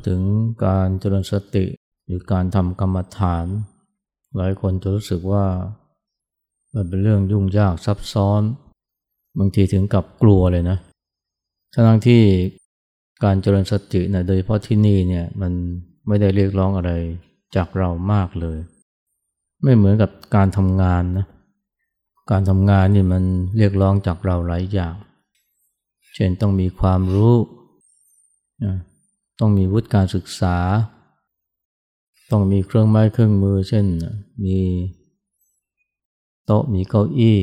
ดถึงการเจริญสติหรือการทำกรรมฐาน หลายคนจะรู้สึกว่ามันเป็นเรื่องยุ่งยากซับซ้อน บางทีถึงกับกลัวเลยนะทั้งที่การเจริญสตินะโดยเฉพาะที่นี่เนี่ยมันไม่ได้เรียกร้องอะไรจากเรามากเลย ไม่เหมือนกับการทำงานนะการทำงานนี่มันเรียกร้องจากเราหลายอย่าง เช่นต้องมีความรู้นะ ต้องมีวุฒิการศึกษา ต้องมีเครื่องไม้เครื่องมือ เช่น มีโต๊ะมีเก้าอี้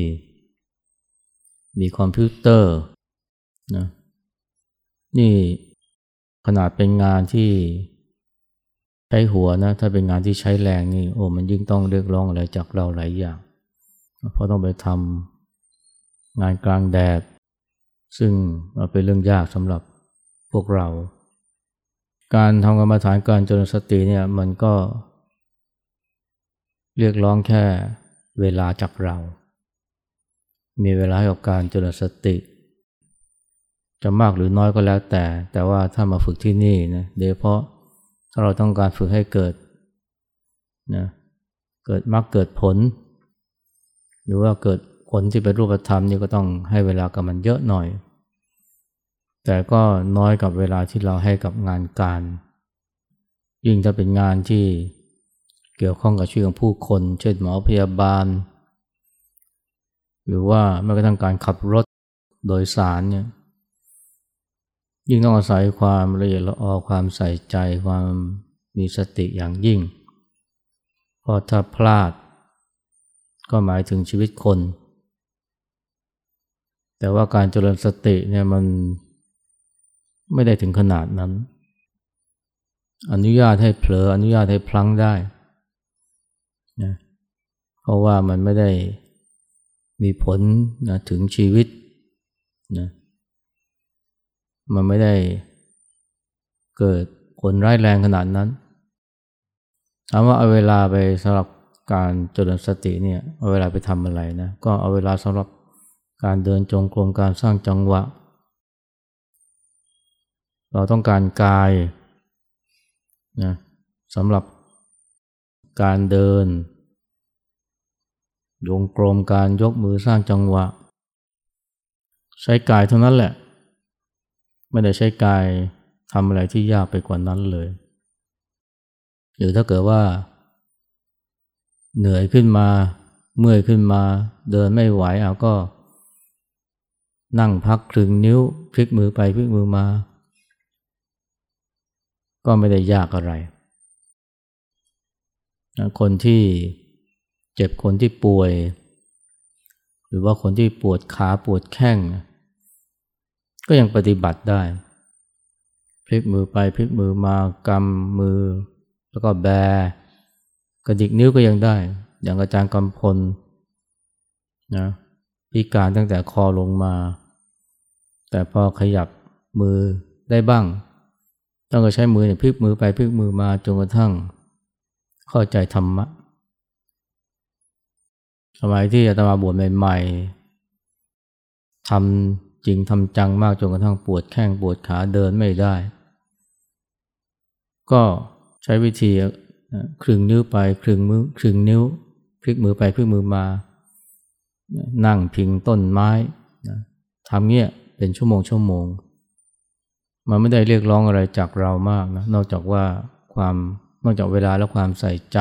มีคอมพิวเตอร์นะนี่ขนาดเป็นงานที่ใช้หัวนะ ถ้าเป็นงานที่ใช้แรงนี่ โอ้มันยิ่งต้องเรียกร้องอะไรจากเราหลายอย่าง เพราะต้องไปทำงานกลางแดด ซึ่งเป็นเรื่องยากสำหรับพวกเรา การทำกรรมฐานการจริญสติเนี่ยมันก็ เรียกร้องแค่เวลาจากเรา มีเวลาให้กับการเจริญสติ จะมากหรือน้อยก็แล้วแต่ แต่ว่าถ้ามาฝึกที่นี่นะโดยเพราะถ้าเราต้องการฝึกให้เกิดนะเกิดมรรคเกิดผล หรือว่าเกิดผลที่เป็นรูปธรรมนี่ก็ต้องให้เวลากับมันเยอะหน่อย แต่ก็น้อยกับเวลาที่เราให้กับงานการ ยิ่งจะเป็นงานที่เกี่ยวข้องกับชีวิตของผู้คน เช่นหมอพยาบาล หรือว่าแม้กระทั่งการขับรถโดยสารเนี่ยยิ่งต้องอาศัยความละเอียดละออความใส่ใจความมีสติอย่างยิ่ง เพราะถ้าพลาด ก็หมายถึงชีวิตคน แต่ว่าการเจริญสติเนี่ยมัน ไม่ได้ถึงขนาดนั้น อนุญาตให้เผลออนุญาตให้พลั้งได้นะเพราะว่ามันไม่ได้มีผลนะถึงชีวิตนะมันไม่ได้เกิดผลร้ายแรงขนาดนั้นถามว่าเอาเวลาไปสำหรับการเจริญสติเนี่ยเอาเวลาไปทำอะไรนะก็เอาเวลาสำหรับการเดินจงกรมการสร้างจังหวะ เราต้องการกายนะสำหรับการเดินยงกรมการยกมือสร้างจังหวะ ใช้กายเท่านั้นแหละ ไม่ได้ใช้กายทำอะไรที่ยากไปกว่านั้นเลย หรือถ้าเกิดว่า เหนื่อยขึ้นมา เมื่อยขึ้นมา เดินไม่ไหวเอาก็ นั่งพักคลึงนิ้ว พลิกมือไปพลิกมือมา ก็ไม่ได้ยากอะไร คนที่เจ็บคนที่ป่วย หรือว่าคนที่ปวดขาปวดแข้ง ก็ยังปฏิบัติได้ พลิกมือไปพลิกมือมากำมือ แล้วก็แบกระดิกนิ้วก็ยังได้ อย่างอาจารย์กำพลนะพิการตั้งแต่คอลงมา แต่พอขยับมือได้บ้าง ต้องก็ใช้มือเนี่ยพลิกมือไปพลิกมือมาจนกระทั่ง เข้าใจธรรมะสมัยที่อาตมาบวชใหม่ๆทำจริงทำจังมากจนกระทั่งปวดแข้งปวดขาเดินไม่ได้ ก็ใช้วิธีคลึงนิ้วไปคลึงมือคลึงนิ้ว พลิกมือไปพลิกมือมา นั่งพิงต้นไม้ทำเงี้ยเป็นชั่วโมงชั่วโมง มันไม่ได้เรียกร้องอะไรจากเรามากนะนอกจากว่าความนอกจากเวลาและความใส่ใจ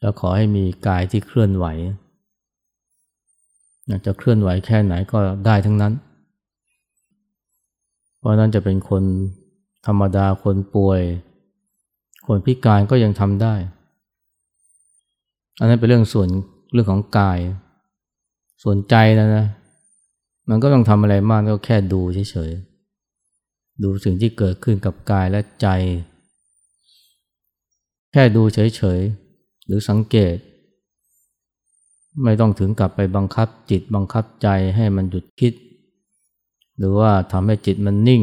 แล้วขอให้มีกายที่เคลื่อนไหวจะเคลื่อนไหวแค่ไหนก็ได้ทั้งนั้น เพราะนั้นจะเป็นคนธรรมดาคนป่วย คนพิการก็ยังทำได้ อันนั้นเป็นเรื่องส่วนเรื่องของกาย ส่วนใจนะนะ มันก็ต้องทำอะไรมากก็แค่ดูเฉยๆ ดูสิ่งที่เกิดขึ้นกับกายและใจ แค่ดูเฉยๆ หรือสังเกต ไม่ต้องถึงกับไปบังคับจิตบังคับใจให้มันหยุดคิด หรือว่าทำให้จิตมันนิ่ง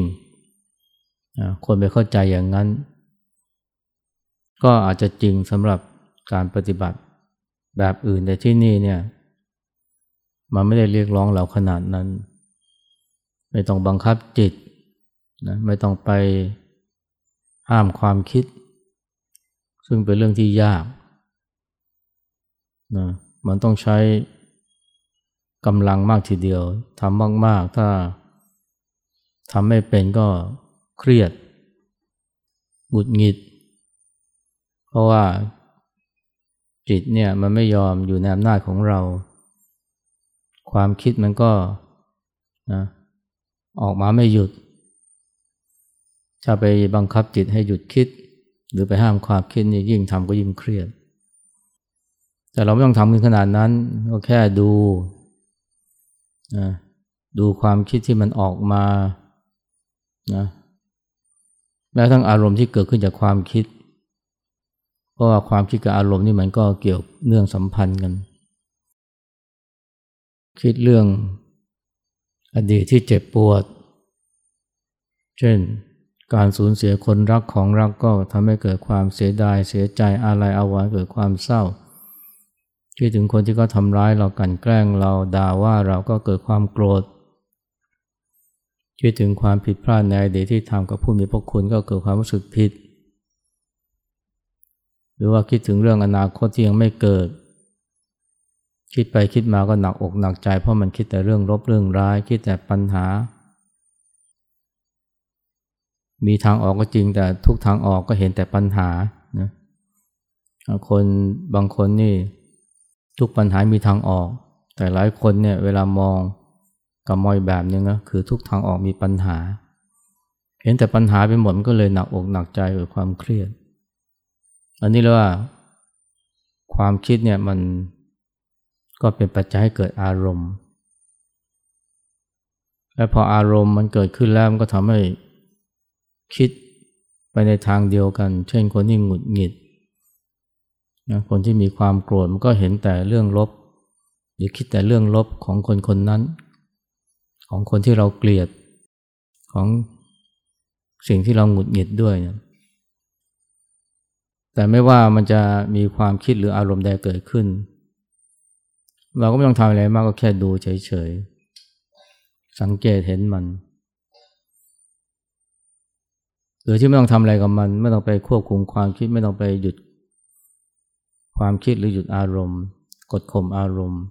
คนไปเข้าใจอย่างนั้น ก็อาจจะจริงสำหรับการปฏิบัติแบบอื่นแต่ที่นี่เนี่ยมันไม่ได้เรียกร้องเราขนาดนั้น ไม่ต้องบังคับจิต นะไม่ต้องไปห้ามความคิด ซึ่งเป็นเรื่องที่ยากนะมันต้องใช้กำลังมากทีเดียวทำมาก ๆ ถ้าทำไม่เป็นก็เครียดหงุดหงิด เพราะว่าจิตเนี่ยมันไม่ยอมอยู่ในอำนาจของเรา ความคิดมันก็นะออกมาไม่หยุด ถ้าไปบังคับจิตให้หยุดคิด หรือไปห้ามความคิดนี่ยิ่งทำก็ยิ่งเครียด แต่เราไม่ต้องทำถึงขนาดนั้นก็แค่ดูนะดูความคิดที่มันออกมานะแม้ทั้งอารมณ์ที่เกิดขึ้นจากความคิด เพราะว่าความคิดกับอารมณ์นี่มันก็เกี่ยวเนื่องสัมพันธ์กัน คิดเรื่องอดีตที่เจ็บปวด เช่น การสูญเสียคนรักของรักก็ทำให้เกิดความเสียดายเสียใจอะไรอาไว้เกิดความเศร้าคิดถึงคนที่เขาทำร้ายเรากันแกล้งเราด่าว่าเราก็เกิดความโกรธคิดถึงความผิดพลาดในอดีตที่ทำกับผู้มีพระคุณก็เกิดความรู้สึกผิด หรือว่าคิดถึงเรื่องอนาคตที่ยังไม่เกิด คิดไปคิดมาก็หนักอกหนักใจเพราะมันคิดแต่เรื่องลบเรื่องร้าย คิดแต่ปัญหา มีทางออกก็จริงแต่ทุกทางออกก็เห็นแต่ปัญหานะคนบางคนนี่ทุกปัญหามีทางออก แต่หลายคนเนี่ยเวลามองกับมอยแบบนึงนะคือทุกทางออกมีปัญหา เห็นแต่ปัญหาไปหมดมันก็เลยหนักอกหนักใจหรือความเครียด อันนี้เรียกว่า ความคิดเนี่ยมันก็เป็นปัจจัยให้เกิดอารมณ์ และพออารมณ์มันเกิดขึ้นแล้วมันก็ทำให้ คิดไปในทางเดียวกัน เช่นคนที่หงุดหงิดนะคนที่มีความโกรธมันก็เห็นแต่เรื่องลบ หรือคิดแต่เรื่องลบของคนคนนั้น ของคนที่เราเกลียดของสิ่งที่เราหงุดหงิดด้วยนะแต่ไม่ว่ามันจะมีความคิดหรืออารมณ์ใดเกิดขึ้น เราก็ไม่ต้องทำอะไรมากก็แค่ดูเฉยๆ สังเกตเห็นมัน หรือที่ไม่ต้องทำอะไรกับมัน ไม่ต้องไปควบคุมความคิดไม่ต้องไปหยุด ความคิดหรือหยุดอารมณ์ กดข่มอารมณ์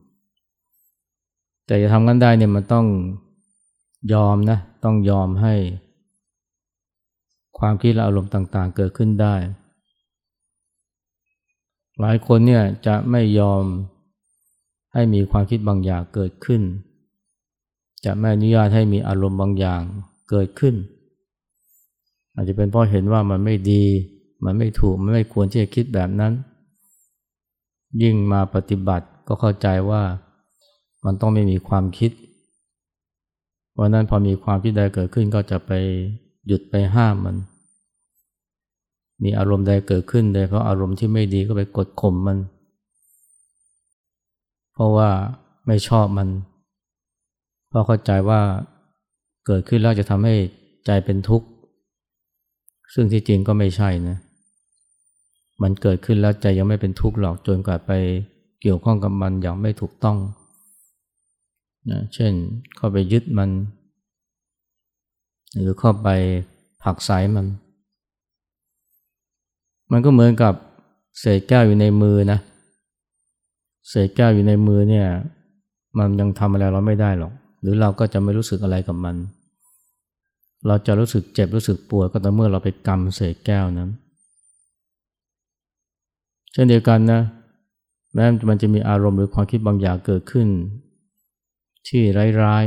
แต่จะทำกันได้เนี่ยมันต้องยอมนะต้องยอมให้ ความคิดและอารมณ์ต่าง ๆ เกิดขึ้นได้ หลายคนเนี่ยจะไม่ยอมให้มีความคิดบางอย่างเกิดขึ้น จะไม่อนุญาตให้มีอารมณ์บางอย่างเกิดขึ้น อาจจะเป็นเพราะเห็นว่ามันไม่ดี มันไม่ถูกมันไม่ควรที่จะคิดแบบนั้น ยิ่งมาปฏิบัติก็เข้าใจว่ามันต้องไม่มีความคิดวันนั้นพอมีความคิดใดเกิดขึ้นก็จะไปหยุดไปห้ามมัน มีอารมณ์ใดเกิดขึ้นโดยเพราะอารมณ์ที่ไม่ดีก็ไปกดข่มมัน เพราะว่าไม่ชอบมัน เพราะเข้าใจว่าเกิดขึ้นแล้วจะทำให้ใจเป็นทุกข์ ซึ่งที่จริงก็ไม่ใช่นะ มันเกิดขึ้นแล้วใจยังไม่เป็นทุกข์หรอกจนกว่าไปเกี่ยวข้องกับมันอย่างไม่ถูกต้องนะเช่นเข้าไปยึดมัน หรือเข้าไปผักสายมัน มันก็เหมือนกับเศษแก้วอยู่ในมือนะเศษแก้วอยู่ในมือเนี่ย มันยังทำอะไรเราไม่ได้หรอก หรือเราก็จะไม่รู้สึกอะไรกับมัน เราจะรู้สึกเจ็บรู้สึกปวดก็ต่อเมื่อเราไปกำเศษแก้วนั้นเช่นเดียวกันนะแม้มันจะมีอารมณ์หรือความคิดบางอย่างเกิดขึ้น ที่ร้าย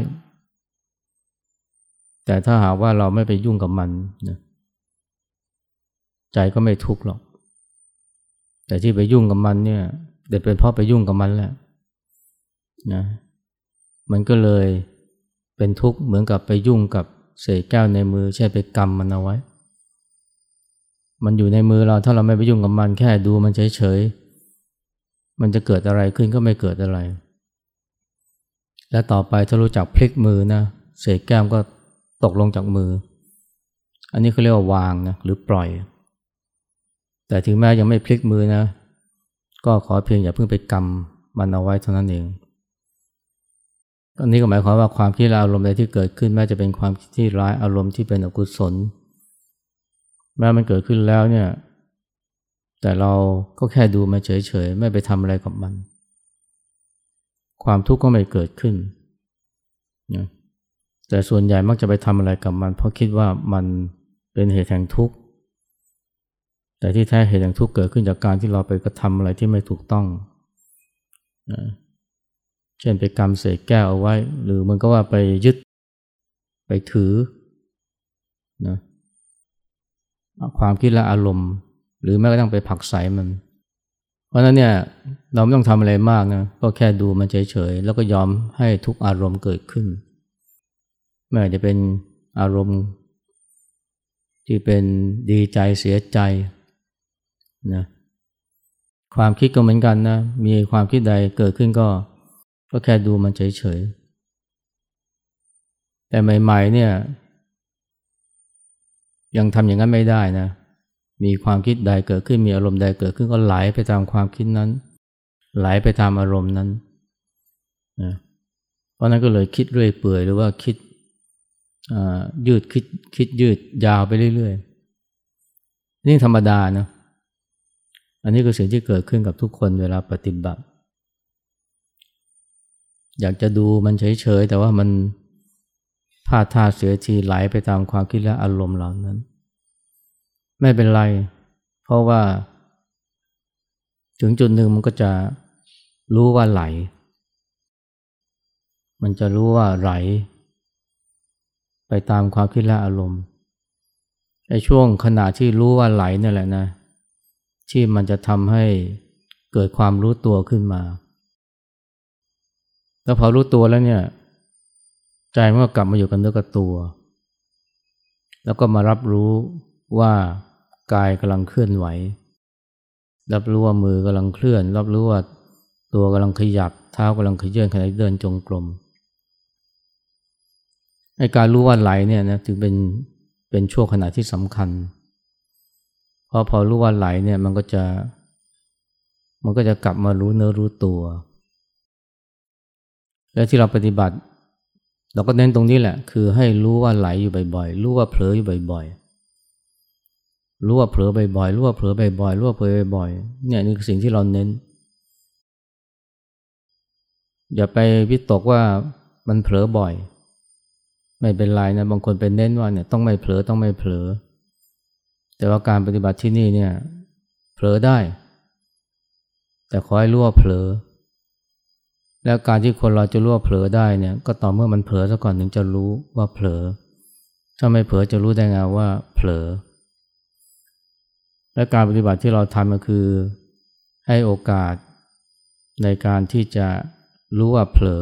ๆแต่ถ้าหากว่าเราไม่ไปยุ่งกับมันนะใจก็ไม่ทุกข์หรอก แต่ที่ไปยุ่งกับมันเนี่ยเดี๋ยวเป็นเพราะไปยุ่งกับมันแหละนะมันก็เลยเป็นทุกข์เหมือนกับไปยุ่งกับ เศษแก้วในมือใช่ไปกำมันเอาไว้ มันอยู่ในมือเราถ้าเราไม่ไปยุ่งกับมันแค่ดูมันเฉยๆ มันจะเกิดอะไรขึ้นก็ไม่เกิดอะไร และต่อไปถ้ารู้จักพลิกมือนะเศษแก้มก็ตกลงจากมือ อันนี้เขาเรียกว่าวางนะหรือปล่อย แต่ถึงแม้ยังไม่พลิกมือนะ ก็ขอเพียงอย่าเพิ่งไปกำมันเอาไว้เท่านั้นเอง อันนี้ก็หมายความว่าความคิดอารมณ์ใดที่เกิดขึ้นแม้จะเป็นความคิดที่ร้ายอารมณ์ที่เป็นอกุศลแม้มันเกิดขึ้นแล้วเนี่ย แต่เราก็แค่ดูมาเฉยๆไม่ไปทำอะไรกับมัน ความทุกข์ก็ไม่เกิดขึ้นนะแต่ส่วนใหญ่มักจะไปทำอะไรกับมัน เพราะคิดว่ามันเป็นเหตุแห่งทุกข์ แต่ที่แท้เหตุแห่งทุกข์เกิดขึ้นจากการที่เราไปกระทำอะไรที่ไม่ถูกต้องนะ เช่นไปกำเศษแก้วเอาไว้ หรือมันก็ว่าไปยึดไปถือนะความคิดและอารมณ์ หรือแม้กระทั่งไปผักใสมัน เพราะนั้นเนี่ยเราไม่ต้องทำอะไรมากนะก็แค่ดูมันเฉยๆแล้วก็ยอมให้ทุกอารมณ์เกิดขึ้น ไม่ว่าจะเป็นอารมณ์ ที่เป็นดีใจเสียใจนะความคิดก็เหมือนกันนะมีความคิดใดเกิดขึ้นก็ ก็แค่ดูมันเฉยๆ แต่ใหม่ๆเนี่ย ยังทำอย่างนั้นไม่ได้นะ มีความคิดใดเกิดขึ้นมีอารมณ์ใดเกิดขึ้นก็ไหลไปตามความคิดนั้น ไหลไปตามอารมณ์นั้นนะเพราะนั้นก็เลยคิดเรื่อยเปื่อยหรือว่าคิดยืดคิดคิดยืดยาวไปเรื่อยๆ นี่ธรรมดานะ อันนี้คือสิ่งที่เกิดขึ้นกับทุกคนเวลาปฏิบัติ อยากจะดูมันเฉยๆ แต่ว่ามันพลาดท่าเสียทีไหลไปตามความคิดและอารมณ์เหล่านั้น ไม่เป็นไร เพราะว่า ถึงจุดหนึ่งมันก็จะรู้ว่าไหล มันจะรู้ว่าไหล ไปตามความคิดและอารมณ์ในช่วงขณะที่รู้ว่าไหลนี่แหละนะ ที่มันจะทำให้เกิดความรู้ตัวขึ้นมา แล้วพอรู้ตัวแล้วเนี่ย ใจมันก็กลับมาอยู่กับเนื้อกับตัว แล้วก็มารับรู้ว่ากายกำลังเคลื่อนไหว รับรู้ว่ามือกำลังเคลื่อน รับรู้ว่าตัวกำลังขยับ เท้ากำลังขยื่นขณะเดินจงกรมไอการรู้ว่าไหลเนี่ยนะถึงเป็นเป็นช่วงขณะที่สำคัญ เพราะพอรู้ว่าไหลเนี่ยมันก็จะ มันก็จะกลับมารู้เนื้อรู้ตัว และที่เราปฏิบัติ เราก็เน้นตรงนี้แหละ คือให้รู้ว่าไหลอยู่บ่อยๆ รู้ว่าเผลออยู่บ่อยๆ รู้ว่าเผลอบ่อยๆ รู้ว่าเผลอบ่อยๆ รู้ว่าเผลอบ่อยๆ เนี่ยนี่คือสิ่งที่เราเน้น อย่าไปวิตกว่ามันเผลอบ่อย ไม่เป็นไรนะ บางคนเป็นเน้นว่าเนี่ยต้องไม่เผลอต้องไม่เผลอ แต่ว่าการปฏิบัติที่นี่เนี่ยเผลอได้ แต่ขอให้รู้ว่าเผลอ แล้วการที่คนเราจะรู้ว่าเผลอได้เนี่ยก็ต่อเมื่อมันเผลอซะก่อนถึงจะรู้ว่าเผลอ ถ้าไม่เผลอจะรู้ได้ไงว่าเผลอ และการปฏิบัติที่เราทำก็คือให้โอกาสในการที่จะรู้ว่าเผลอ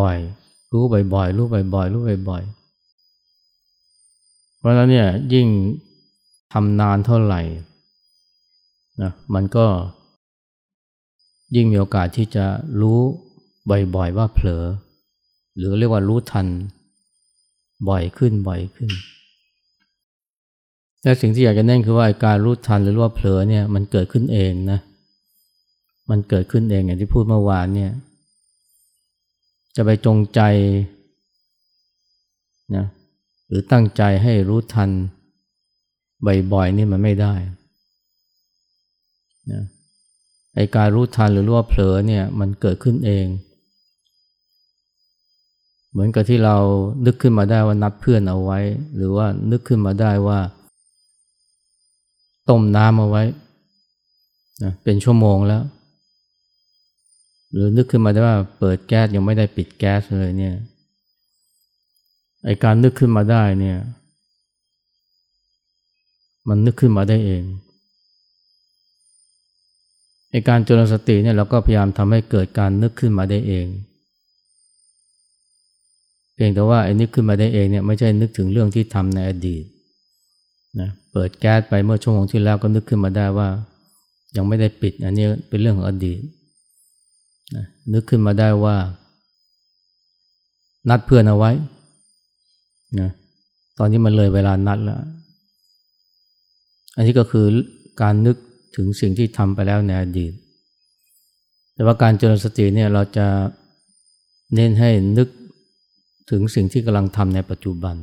บ่อยๆ รู้บ่อยๆ รู้บ่อยๆ รู้บ่อยๆ เพราะฉะนั้นเนี่ยยิ่งทำนานเท่าไหร่นะมันก็ ยิ่งมีโอกาสที่จะรู้บ่อยๆว่าเผลอ หรือเรียกว่ารู้ทัน บ่อยขึ้นบ่อยขึ้น และสิ่งที่อยากจะเน้นคือว่าการรู้ทันหรือว่าเผลอเนี่ยมันเกิดขึ้นเองนะ มันเกิดขึ้นเองอย่างที่พูดเมื่อวานเนี่ย จะไปจงใจนะหรือตั้งใจให้รู้ทันบ่อยๆนี่มันไม่ได้นะ ไอการรู้ทันหรือรู้ว่าเผลอเนี่ยมันเกิดขึ้นเอง เหมือนกับที่เรานึกขึ้นมาได้ว่านัดเพื่อนเอาไว้ หรือว่านึกขึ้นมาได้ว่า ต้มน้ำเอาไว้นะเป็นชั่วโมงแล้ว หรือนึกขึ้นมาได้ว่าเปิดแก๊สยังไม่ได้ปิดแก๊สเลยเนี่ยไอการนึกขึ้นมาได้เนี่ย มันนึกขึ้นมาได้เอง ในการจริญสติเนี่ยเราก็พยายามทำให้เกิดการนึกขึ้นมาได้เอง เพียงแต่ว่าไอ้นึกขึ้นมาได้เองเนี่ยไม่ใช่นึกถึงเรื่องที่ทำในอดีตนะเปิดแก๊สไปเมื่อช่วงที่แล้วก็นึกขึ้นมาได้ว่า ยังไม่ได้ปิดอันนี้เป็นเรื่องของอดีตนะนึกขึ้นมาได้ว่า นัดเพื่อนเอาไว้นะตอนนี้มันเลยเวลานัดแล้ว อันนี้ก็คือการนึก ถึงสิ่งที่ทำไปแล้วในอดีต แต่ว่าการเจริญสติเนี่ยเราจะเน้นให้นึกถึงสิ่งที่กำลังทำในปัจจุบัน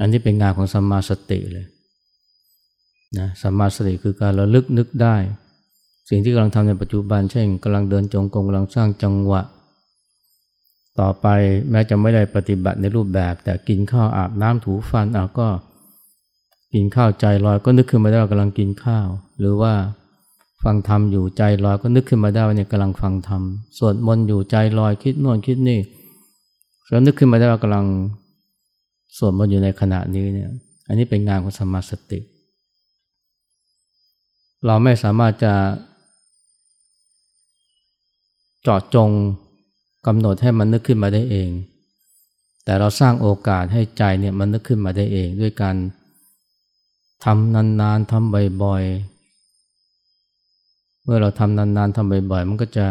อันนี้เป็นงานของสัมมาสติเลยนะสัมมาสติคือการระลึกนึกได้ สิ่งที่กำลังทำในปัจจุบัน เช่นกำลังเดินจงกรมกำลังสร้างจังหวะ ต่อไปแม้จะไม่ได้ปฏิบัติในรูปแบบ แต่กินข้าวอาบน้ำถูฟันเอาก็ กินข้าวใจลอยก็นึกขึ้นมาได้ว่ากำลังกินข้าว หรือว่าฟังธรรมอยู่ใจลอยก็นึกขึ้นมาได้ว่าเนี่ยกำลังฟังธรรมสวดมนต์อยู่ใจลอยคิดโน่นคิดนี่แล้วนึกขึ้นมาได้ว่ากำลังสวดมนต์อยู่ในขณะนี้เนี่ย อันนี้เป็นงานของสมาสติ เราไม่สามารถจะเจาะจงกำหนดให้มันนึกขึ้นมาได้เอง แต่เราสร้างโอกาสให้ใจเนี่ยมันนึกขึ้นมาได้เอง ด้วยการ ทำนานๆทำบ่อยๆ เมื่อเราทำนานๆทำบ่อยๆ มันก็จะ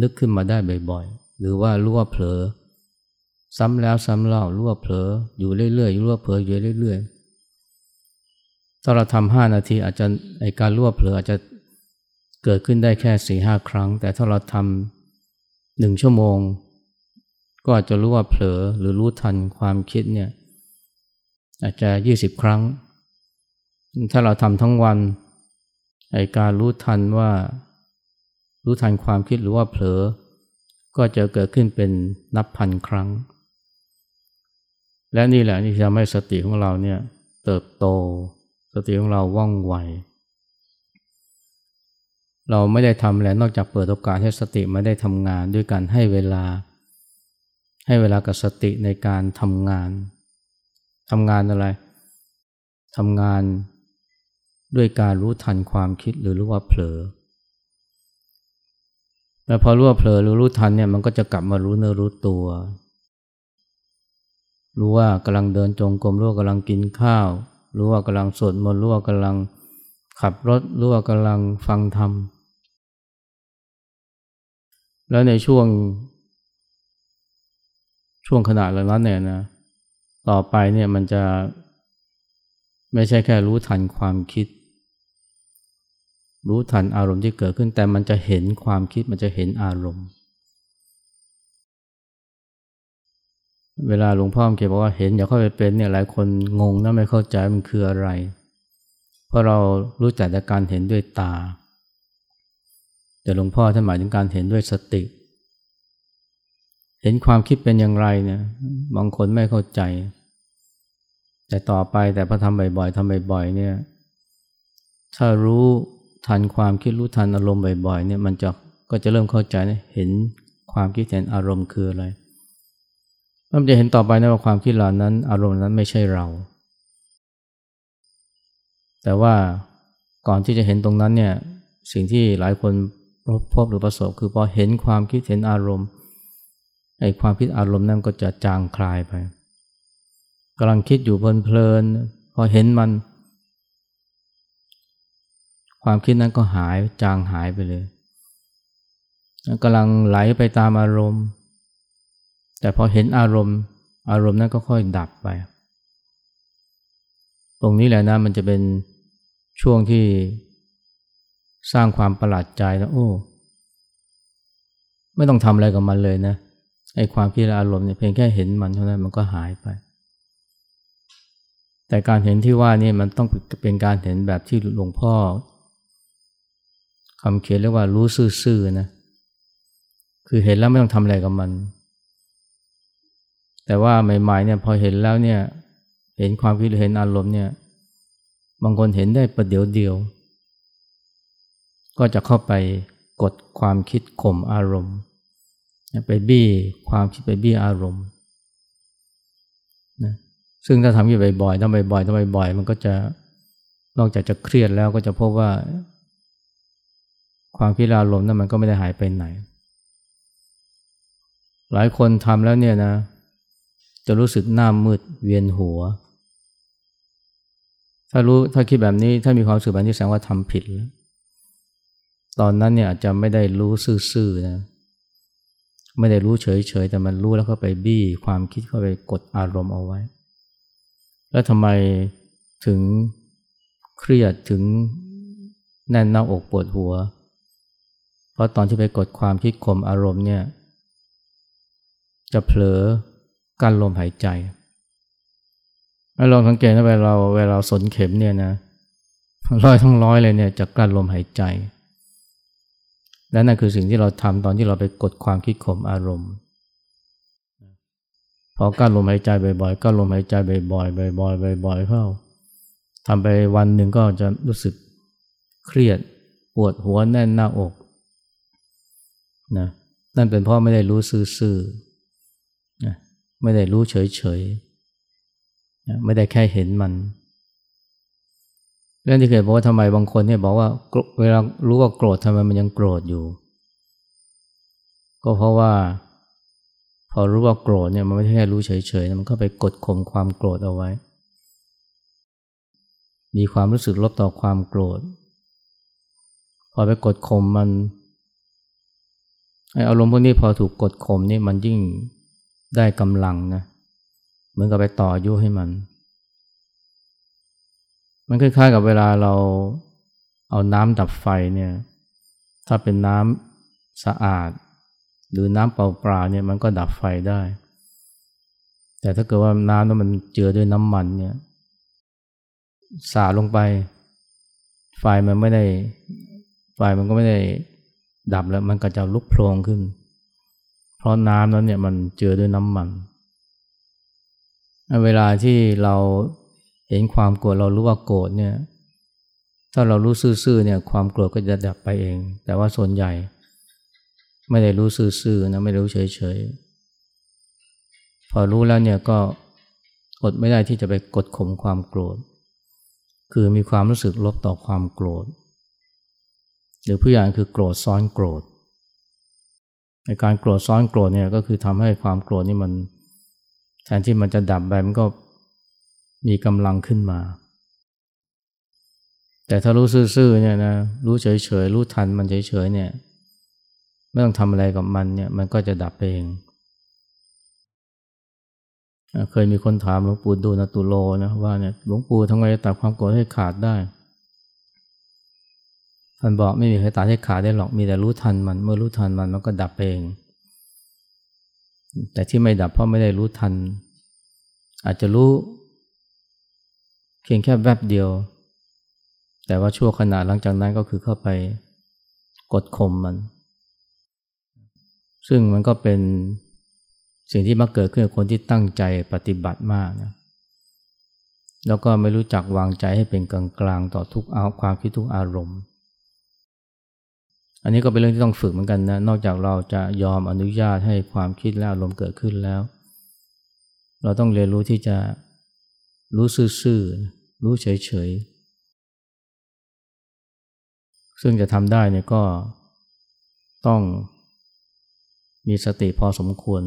นึกขึ้นมาได้บ่อยๆ หรือว่ารู้ว่าเผลอ ซ้ำแล้วซ้ำเล่ารู้ว่าเผลออยู่เรื่อยๆรู้ว่าเผลออยู่เรื่อยๆ ถ้าเราทำห้านาทีอาจจะไอการรู้ว่าเผลออาจจะเกิดขึ้นได้แค่สี่ห้าครั้ง แต่ถ้าเราทำหนึ่งชั่วโมง ก็อาจจะรู้ว่าเผลอหรือรู้ทันความคิดเนี่ยอาจจะยี่สิบครั้ง ถ้าเราทำทั้งวันไอการรู้ทันว่า รู้ทันความคิดหรือว่าเผลอ ก็จะเกิดขึ้นเป็นนับพันครั้ง และนี่แหละที่ทำให้สติของเราเนี่ยเติบโต สติของเราว่องไว เราไม่ได้ทำอะไรนอกจากเปิดโอกาสให้สติไมาได้ทำงานด้วยการให้เวลา ให้เวลากับสติในการทำงานทำงานอะไรทำงาน ด้วยการรู้ทันความคิดหรือรู้ว่าเผลอ แล้วพอรู้ว่าเผลอหรือรู้ทันเนี่ยมันก็จะกลับมารู้เนื้อรู้ตัว รู้ว่ากำลังเดินจงกรมรู้ว่ากำลังกินข้าว รู้ว่ากำลังสวดมนต์รู้ว่ากำลังขับรถรู้ว่ากำลังฟังธรรม แล้วในช่วง ช่วงขณะเหล่านั้นเนี่ยนะ ต่อไปเนี่ยมันจะไม่ใช่แค่รู้ทันความคิด รู้ทันอารมณ์ที่เกิดขึ้นแต่มันจะเห็นความคิดมันจะเห็นอารมณ์ เวลาหลวงพ่อเขียนบอกว่าเห็นอย่าเข้าไปเป็นเนี่ยหลายคนงงนะไม่เข้าใจมันคืออะไร เพราะเรารู้จักแต่การเห็นด้วยตา แต่หลวงพ่อท่านหมายถึงการเห็นด้วยสติ เห็นความคิดเป็นอย่างไรเนี่ยบางคนไม่เข้าใจ แต่ต่อไปแต่พอทำบ่อยๆทำบ่อยๆเนี่ยถ้ารู้ ทันความคิดรู้ทันอารมณ์บ่อยๆเนี่ยมันจะก็จะเริ่มเข้าใจนะเห็นความคิดเห็นอารมณ์คืออะไรเราจะเห็นต่อไปนะว่าความคิดเหล่านั้นอารมณ์นั้นไม่ใช่เรา แต่ว่าก่อนที่จะเห็นตรงนั้นเนี่ยสิ่งที่หลายคนพบหรือประสบคือพอเห็นความคิดเห็นอารมณ์ไอ้ความคิดอารมณ์นั้นก็จะจางคลายไปกำลังคิดอยู่เพลินๆพอเห็นมัน ความคิดนั้นก็หายจางหายไปเลยกำลังไหลไปตามอารมณ์ แต่พอเห็นอารมณ์ อารมณ์นั้นก็ค่อยดับไป ตรงนี้แหละนะมันจะเป็นช่วงที่สร้างความประหลาดใจแล้วโอ้ ไม่ต้องทำอะไรกับมันเลยนะไอ้ความคิดอารมณ์เนี่ยเพียงแค่เห็นมันเท่านั้นมันก็หายไป แต่การเห็นที่ว่านี่มันต้องเป็นการเห็นแบบที่หลวงพ่อ คำเขียนเรียกว่ารู้ซื่อๆนะคือเห็นแล้วไม่ต้องทำอะไรกับมัน แต่ว่าใหม่ๆเนี่ยพอเห็นแล้วเนี่ยเห็นความคิดหรือเห็นอารมณ์เนี่ยบางคนเห็นได้ประเดี๋ยวเดียว ก็จะเข้าไปกดความคิดข่มอารมณ์ ไปบี้ความคิดไปบี้อารมณ์นะซึ่งถ้าทำอยู่บ่อยๆทำบ่อยๆทำบ่อยๆมันก็จะนอกจากจะเครียดแล้วก็จะพบว่า ความคิดอารมณ์นั้นมันก็ไม่ได้หายไปไหน หลายคนทำแล้วเนี่ยนะ จะรู้สึกหน้ามืดเวียนหัว ถ้ารู้ถ้าคิดแบบนี้ถ้ามีความรู้สึกแบบนี้แสดงว่าทำผิดแล้ว ตอนนั้นเนี่ยอาจจะไม่ได้รู้ซื่อๆนะไม่ได้รู้เฉยๆ แต่มันรู้แล้วก็ไปบี้ความคิดเข้าไปกดอารมณ์เอาไว้ แล้วทำไมถึงเครียดถึงแน่นหน้าอกปวดหัว เพราะตอนที่ไปกดความคิดข่มอารมณ์เนี่ยจะเผลอกั้นลมหายใจลองสังเกตนะเวลาเวลาสนเข็มเนี่ยนะร้อยทั้งร้อยเลยเนี่ยจะกลั้นลมหายใจ และนั่นคือสิ่งที่เราทำตอนที่เราไปกดความคิดข่มอารมณ์พอกั้นลมหายใจบ่อยๆกั้นลมหายใจบ่อยๆบ่อยๆบ่อยๆเข้าทำไปวันหนึ่งก็จะรู้สึกเครียดปวดหัวแน่นหน้าอก นะนั่นเป็นเพราะไม่ได้รู้ซื่อๆนะไม่ได้รู้เฉยๆนะไม่ได้แค่เห็นมันเรื่องที่เคยบอกว่าทำไมบางคนเนี่ยบอกว่าเวลารู้ว่าโกรธทำไมมันยังโกรธอยู่ ก็เพราะว่า พอรู้ว่าโกรธเนี่ยมันไม่ใช่แค่รู้เฉยๆมันก็ไปกดข่มความโกรธเอาไว้ มีความรู้สึกลบต่อความโกรธ พอไปกดข่มมัน อารมณ์พวกนี้พอถูกกดข่มนี่มันยิ่งได้กำลังนะเหมือนกับไปต่อยุให้มัน มันคล้ายๆกับเวลาเราเอาน้ำดับไฟเนี่ยถ้าเป็นน้ำสะอาด หรือน้ำเปล่าๆเนี่ยมันก็ดับไฟได้ แต่ถ้าเกิดว่าน้ำนั้นมันเจือด้วยน้ำมันเนี่ยสาดลงไป ไฟมันไม่ได้ ไฟมันก็ไม่ได้ ดับแล้วมันก็จะลุกโพลงขึ้น เพราะน้ำนั้นเนี่ยมันเจือด้วยน้ำมัน เวลาที่เราเห็นความโกรธเรารู้ว่าโกรธเนี่ย ถ้าเรารู้ซื่อๆเนี่ยความโกรธก็จะดับไปเอง แต่ว่าส่วนใหญ่ ไม่ได้รู้ซื่อๆนะไม่รู้เฉยๆ พอรู้แล้วเนี่ยก็อดไม่ได้ที่จะไปกดข่มความโกรธ คือมีความรู้สึกลบต่อความโกรธ หรือผู้อย่างคือโกรธซ้อนโกรธในการโกรธซ้อนโกรธเนี่ยก็คือทำให้ความโกรธนี่มันแทนที่มันจะดับไปมันก็มีกำลังขึ้นมา แต่ถ้ารู้ซื่อๆเนี่ยนะรู้เฉยๆรู้ทันมันเฉยๆเนี่ยไม่ต้องทำอะไรกับมันเนี่ยมันก็จะดับเอง เคยมีคนถามหลวงปู่ดูลตุโลนะว่าเนี่ยหลวงปู่ทำไงจะตัดความโกรธให้ขาดได้ ท่านบอกไม่มีใครตัดให้ขาดได้หรอกมีแต่รู้ทันมัน เมื่อรู้ทันมันมันก็ดับเอง แต่ที่ไม่ดับเพราะไม่ได้รู้ทัน อาจจะรู้เพียงแค่แวบเดียว แต่ว่าชั่วขณะหลังจากนั้นก็คือเข้าไปกดข่มมัน ซึ่งมันก็เป็นสิ่งที่มาเกิดขึ้นกับคนที่ตั้งใจปฏิบัติมากนะแล้วก็ไม่รู้จักวางใจให้เป็นกลางๆต่อทุกอาความคิดทุกอารมณ์ อันนี้ก็เป็นเรื่องที่ต้องฝึกเหมือนกันนะ นอกจากเราจะยอมอนุญาตให้ความคิดและอารมณ์เกิดขึ้นแล้ว เราต้องเรียนรู้ที่จะรู้ซื่อๆ รู้เฉยๆ ซึ่งจะทำได้เนี่ยก็ต้องมีสติพอสมควร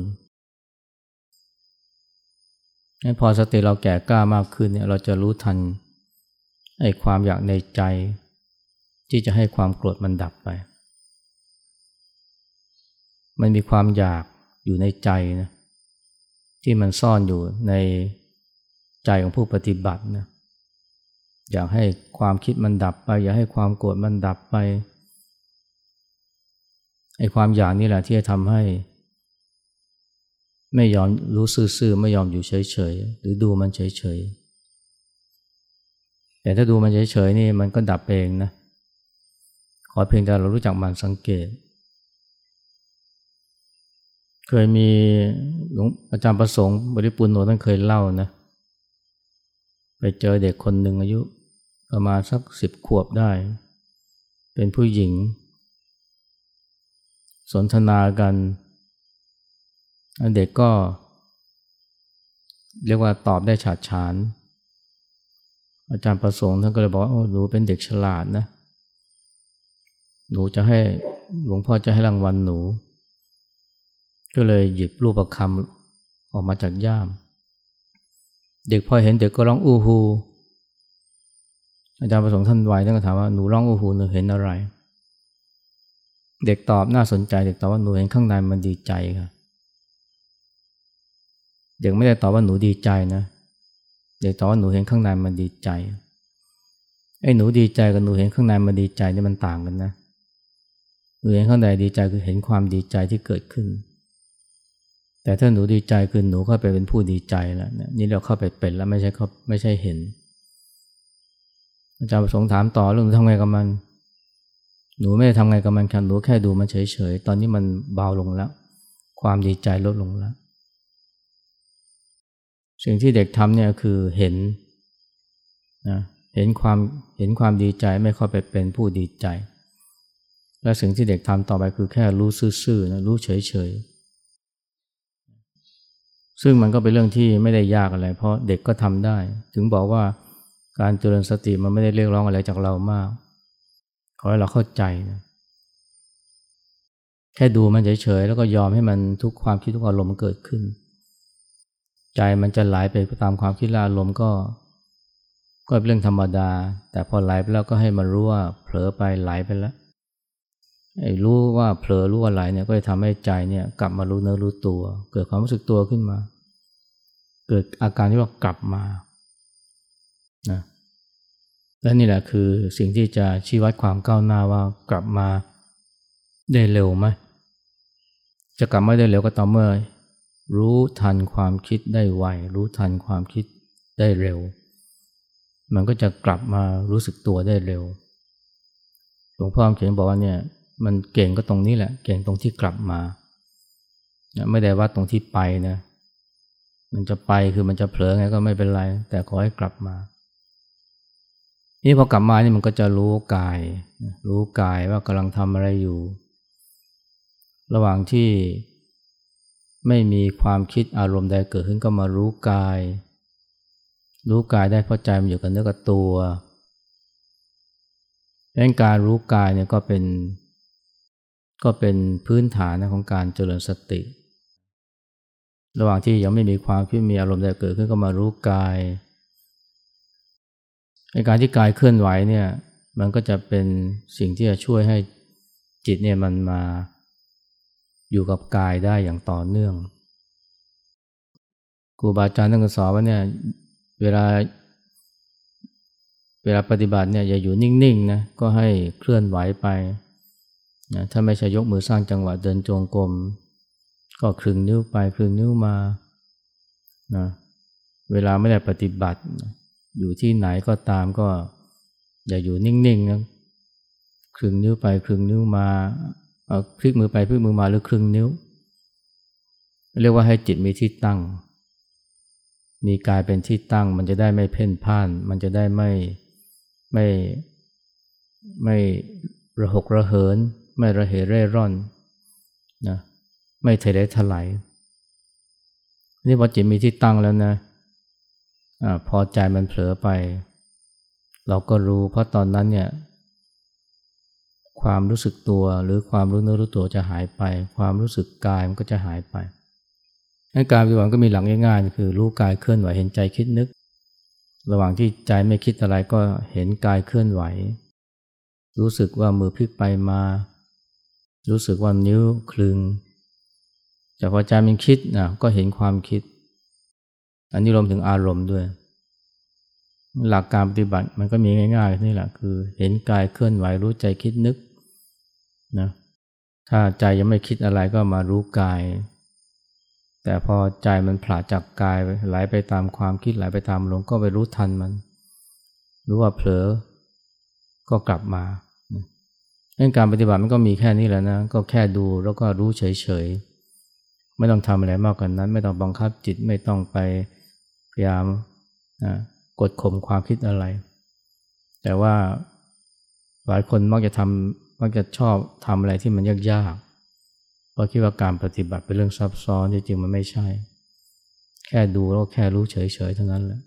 พอสติเราแก่กล้ามากขึ้นเนี่ยเราจะรู้ทันไอ้ความอยากในใจ ที่จะให้ความโกรธมันดับไป มันมีความอยากอยู่ในใจนะที่มันซ่อนอยู่ในใจของผู้ปฏิบัตินะอยากให้ความคิดมันดับไป อยากให้ความโกรธมันดับไปไอ้ความอยากนี่แหละที่จะทำให้ ไม่ยอมรู้ซื่อๆไม่ยอมอยู่เฉยๆหรือดูมันเฉยๆแต่ถ้าดูมันเฉยๆนี่มันก็ดับเองนะขอเพียงแต่เรารู้จักมันสังเกต เคยมีหลวงอาจารย์ประสงค์บริปุณโนท่านเคยเล่านะไปเจอเด็กคนหนึ่งอายุ ประมาณสักสิบขวบได้ เป็นผู้หญิง สนทนากันเด็กก็ เรียกว่าตอบได้ฉาดฉาน อาจารย์ประสงค์ท่านก็เลยบอกว่าหนูเป็นเด็กฉลาดนะ หนูจะให้หลวงพ่อจะให้รางวัลหนู ก็เลยหยิบรูปประคำออกมาจากย่าม เด็กพอเห็นเด็กก็ร้องอู้ฮูอาจารย์ประสงค์ท่านไวท่านก็ถามว่าหนูร้องอู้ฮูหนูเห็นอะไร เด็กตอบน่าสนใจเด็กตอบว่าหนูเห็นข้างในมันดีใจค่ะเด็กไม่ได้ตอบว่าหนูดีใจนะ เด็กตอบว่าหนูเห็นข้างในมันดีใจไอ้หนูดีใจกับหนูเห็นข้างในมันดีใจนี่มันต่างกันนะหนูเห็นข้างในดีใจคือเห็นความดีใจที่เกิดขึ้น แต่ถ้าหนูดีใจคือหนูเข้าไปเป็นผู้ดีใจแล้วนี่เราเข้าไปเป็นแล้วไม่ใช่เขาไม่ใช่เห็น อาจารย์ประสงค์ถามต่อเรื่องทำไงกับมัน หนูไม่ได้ทำไงกับมันคันหนูแค่ดูมันเฉยๆ ตอนนี้มันเบาลงแล้ว ความดีใจลดลงแล้ว สิ่งที่เด็กทำเนี่ยคือเห็นนะเห็นความเห็นความดีใจไม่เข้าไปเป็นผู้ดีใจ และสิ่งที่เด็กทำต่อไปคือแค่รู้ซื่อๆนะรู้เฉยๆ ซึ่งมันก็เป็นเรื่องที่ไม่ได้ยากอะไร เพราะเด็กก็ทำได้ ถึงบอกว่าการเจริญสติมันไม่ได้เรียกร้องอะไรจากเรามาก ขอให้เราเข้าใจนะแค่ดูมันเฉยๆแล้วก็ยอมให้มันทุกความคิดทุกอารมณ์เกิดขึ้น ใจมันจะไหลไปตามความคิดและอารมณ์ก็ ก็เป็นเรื่องธรรมดา แต่พอไหลไปแล้วก็ให้มันรู้ว่าเผลอไปไหลไปแล้ว รู้ว่าเผลอรู้ว่าไหลเนี่ยก็จะทำให้ใจเนี่ยกลับมารู้เนื้อรู้ตัว เกิดความรู้สึกตัวขึ้นมา เกิดอาการที่ว่ากลับมานะและนี่แหละคือสิ่งที่จะชี้วัดความก้าวหน้าว่ากลับมาได้เร็วไหมจะกลับมาได้เร็วก็ต่อเมื่อ รู้ทันความคิดได้ไวรู้ทันความคิดได้เร็ว มันก็จะกลับมารู้สึกตัวได้เร็วหลวงพ่อเขียนบอกว่าเนี่ย มันเก่งก็ตรงนี้แหละ เก่งตรงที่กลับมา ไม่ได้ว่าตรงที่ไปนะ มันจะไปคือมันจะเผลอไงก็ไม่เป็นไร แต่ขอให้กลับมา นี่พอกลับมานี่มันก็จะรู้กาย รู้กายว่ากำลังทำอะไรอยู่ ระหว่างที่ไม่มีความคิดอารมณ์ใดเกิดขึ้นก็มารู้กาย รู้กายได้เพราะใจมันอยู่กับเนื้อกับตัวดังนั้นการรู้กายเนี่ยก็เป็น ก็เป็นพื้นฐานของการเจริญสติ ระหว่างที่ยังไม่มีความคิดมีอารมณ์ใดเกิดขึ้นก็มารู้กายในการที่กายเคลื่อนไหวเนี่ยมันก็จะเป็นสิ่งที่จะช่วยให้จิตเนี่ยมันมาอยู่กับกายได้อย่างต่อเนื่องครูบาอาจารย์ท่านก็สอนว่าเนี่ยเวลาเวลาปฏิบัติเนี่ยอย่าอยู่นิ่งๆนะก็ให้เคลื่อนไหวไป นะถ้าไม่ใช่ยกมือสร้างจังหวะเดินจงกรมก็คลึงนิ้วไปคลึงนิ้วมานะเวลาไม่ได้ปฏิบัติ อยู่ที่ไหนก็ตามก็ อย่าอยู่นิ่งๆนะครึงนิ้วไปครึงนิ้วมาเอาพลิกมือไปพลิกมือมาหรือครึงนิ้ว เรียกว่าให้จิตมีที่ตั้ง มีกายเป็นที่ตั้ง มันจะได้ไม่เพ่นพ่าน มันจะได้ไม่ไม่ไม่ระหกระเหิน ไม่ระเหเร่ร่อนนะไม่เทเลทลายนี่พอจิตมีที่ตั้งแล้วนะอพอใจมันเผลอไป เราก็รู้เพราะตอนนั้นเนี่ย ความรู้สึกตัวหรือความรู้เนื้อรู้ตัวจะหายไป ความรู้สึกกายมันก็จะหายไปในการปฏิบัติก็มีหลักง่ายๆคือรู้กายเคลื่อนไหวเห็นใจคิดนึก ระหว่างที่ใจไม่คิดอะไรก็เห็นกายเคลื่อนไหว รู้สึกว่ามือพลิกไปมา รู้สึกว่านิ้วคลึงจากพอใจมันคิดนะก็เห็นความคิด อันนี้รวมถึงอารมณ์ด้วย หลักการปฏิบัติมันก็มีง่าย ๆ นี่แหละคือ เห็นกายเคลื่อนไหวรู้ใจคิดนึกนะถ้าใจยังไม่คิดอะไรก็มารู้กาย แต่พอใจมันผลาจากกายไหลไปตามความคิดไหลไปตามลมก็ไปรู้ทันมัน รู้ว่าเผลอก็กลับมา เรื่องการปฏิบัติมันก็มีแค่นี้แหละนะ ก็แค่ดูแล้วก็รู้เฉยๆ ไม่ต้องทำอะไรมากกว่านนั้น ไม่ต้องบังคับจิตไม่ต้องไปพยายามกดข่มความคิดอะไร แต่ว่าหลายคนมักจะทำมักจะชอบทำอะไรที่มันยากๆ เพราะคิดว่าการปฏิบัติเป็นเรื่องซับซ้อนจริงๆมันไม่ใช่ แค่ดูแล้วแค่รู้เฉยๆเท่านั้นแหละ